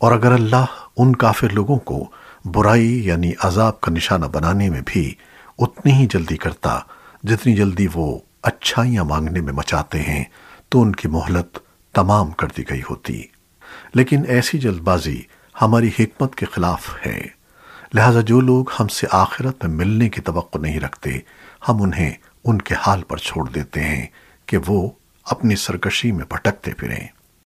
اور اگر اللہ ان کافر لوگوں کو برائی یعنی عذاب کا نشانہ بنانے میں بھی اتنی ہی جلدی کرتا جتنی جلدی وہ اچھائیاں مانگنے میں مچاتے ہیں، تو ان کی مہلت تمام کر دی گئی ہوتی۔ لیکن ایسی جلد بازی ہماری حکمت کے خلاف ہے۔ لہذا جو لوگ ہم سے آخرت میں ملنے کی توقع نہیں رکھتے، ہم انہیں ان کے حال پر چھوڑ دیتے ہیں کہ وہ اپنی سرکشی میں بھٹکتے پھریں۔